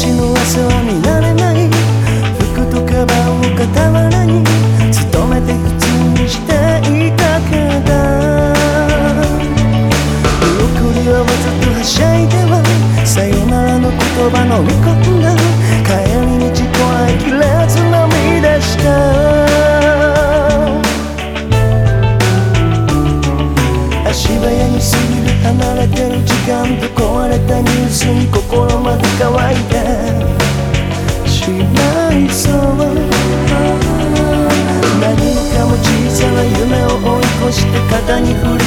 旅立ちの朝は見慣れない。服とカバンを傍らに努めて普通にしていたから。見送りはわざとはしゃいではさよならの言葉飲み込んだ帰り道こらえきれず涙した。足早に過ぎる離れてる時間と壊れたニュースに心まで乾いて。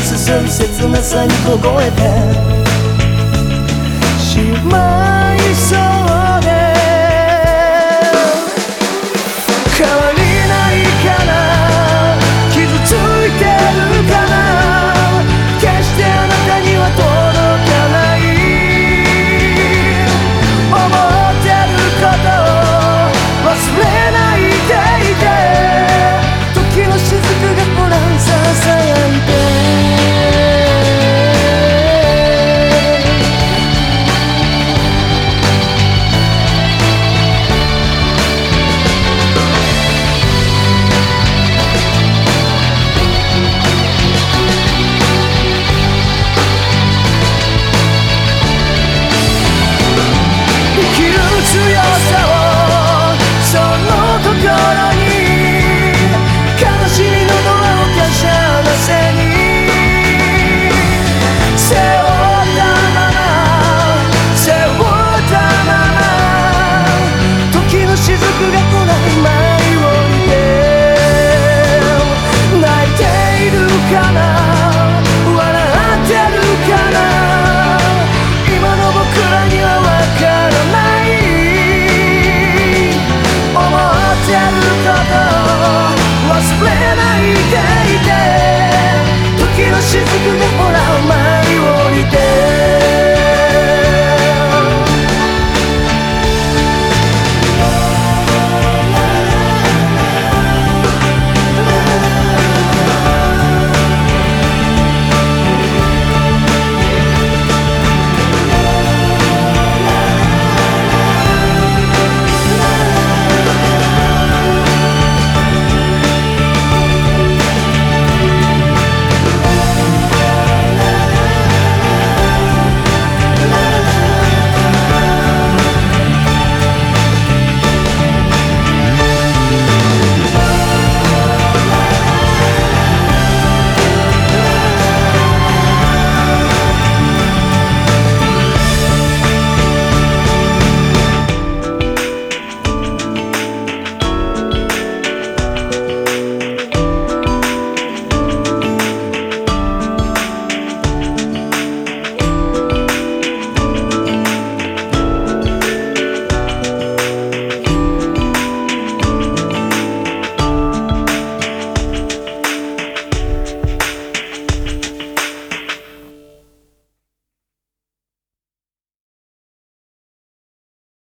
進む切なさに凍えてしまう。